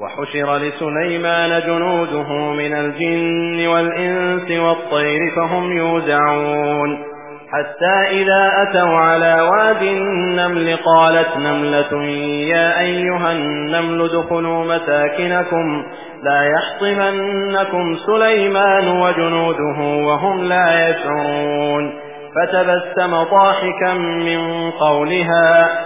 وحشر لسليمان جنوده من الجن والإنس والطير فهم يوزعون. حتى إذا أتوا على واد النمل قالت نملة يا أيها النمل دخلوا مساكنكم لا يحطمنكم سليمان وجنوده وهم لا يشعرون. فتبسم ضاحكا من قولها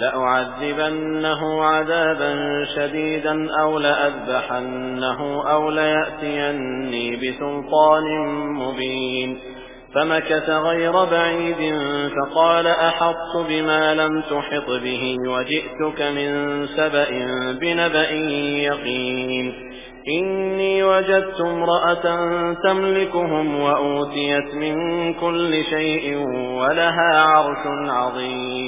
لأعذبنه عذابا شديدا أو لأذبحنه أو ليأتيني بسلطان مبين. فمكث غير بعيد فقال أحط بما لم تحط به وجئتك من سبأ بنبأ يقين. إني وجدت امرأة تملكهم وأوتيت من كل شيء ولها عرش عظيم.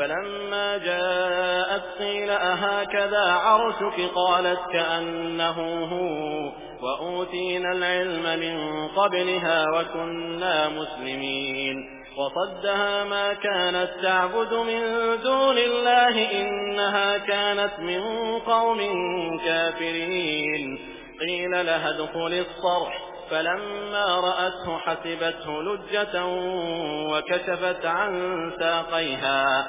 فلما جاءت قيل أهكذا عرشك؟ قالت كأنه هو. وأوتينا العلم من قبلها وكنا مسلمين. وصدها ما كانت تعبد من دون الله إنها كانت من قوم كافرين. قيل لها ادخل الصرح. فلما رأته حسبته لجة وكشفت عن ساقيها.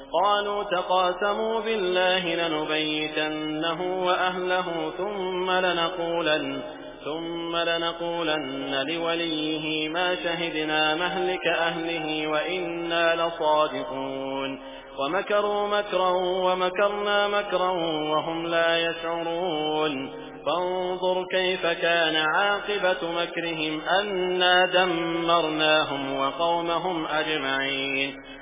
قالوا تقاسموا بالله لنبيتنه وأهله ثم لنقولن ثم لنقولن لوليه ما شهدنا مهلك أهله وإنا لصادقون. ومكروا مكرا ومكرنا مكرا وهم لا يشعرون. فانظر كيف كان عاقبة مكرهم أنا دمرناهم وقومهم أجمعين.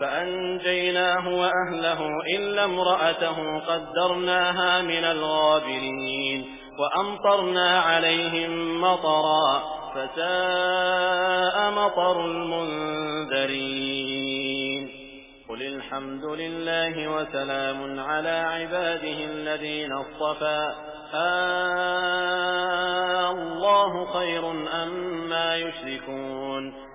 فأنجيناه وأهله إلا امرأته قدرناها من الغابرين وأمطرنا عليهم مطرا فساء مطر المنذرين. قل الحمد لله وسلام على عباده الذين اصطفى. آه الله خير أما ما يشركون.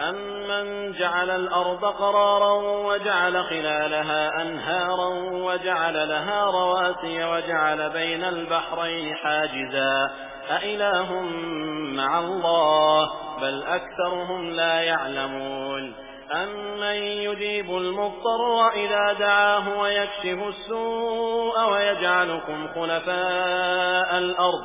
أمن جعل الأرض قرارا وجعل خلالها أنهارا وجعل لها رواسي وجعل بين البحرين حاجزا أإله مع الله بل أكثرهم لا يعلمون أمن يجيب المضطر إذا دعاه ويكشف السوء ويجعلكم خلفاء الأرض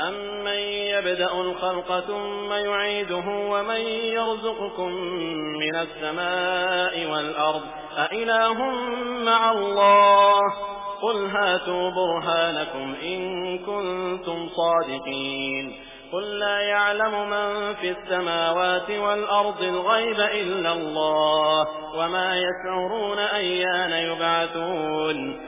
أمن يبدأ الخلق ثم يعيده ومن يرزقكم من السماء والأرض أإله مع الله قل هاتوا برهانكم إن كنتم صادقين قل لا يعلم من في السماوات والأرض الغيب إلا الله وما يشعرون أيان يبعثون